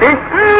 Sim.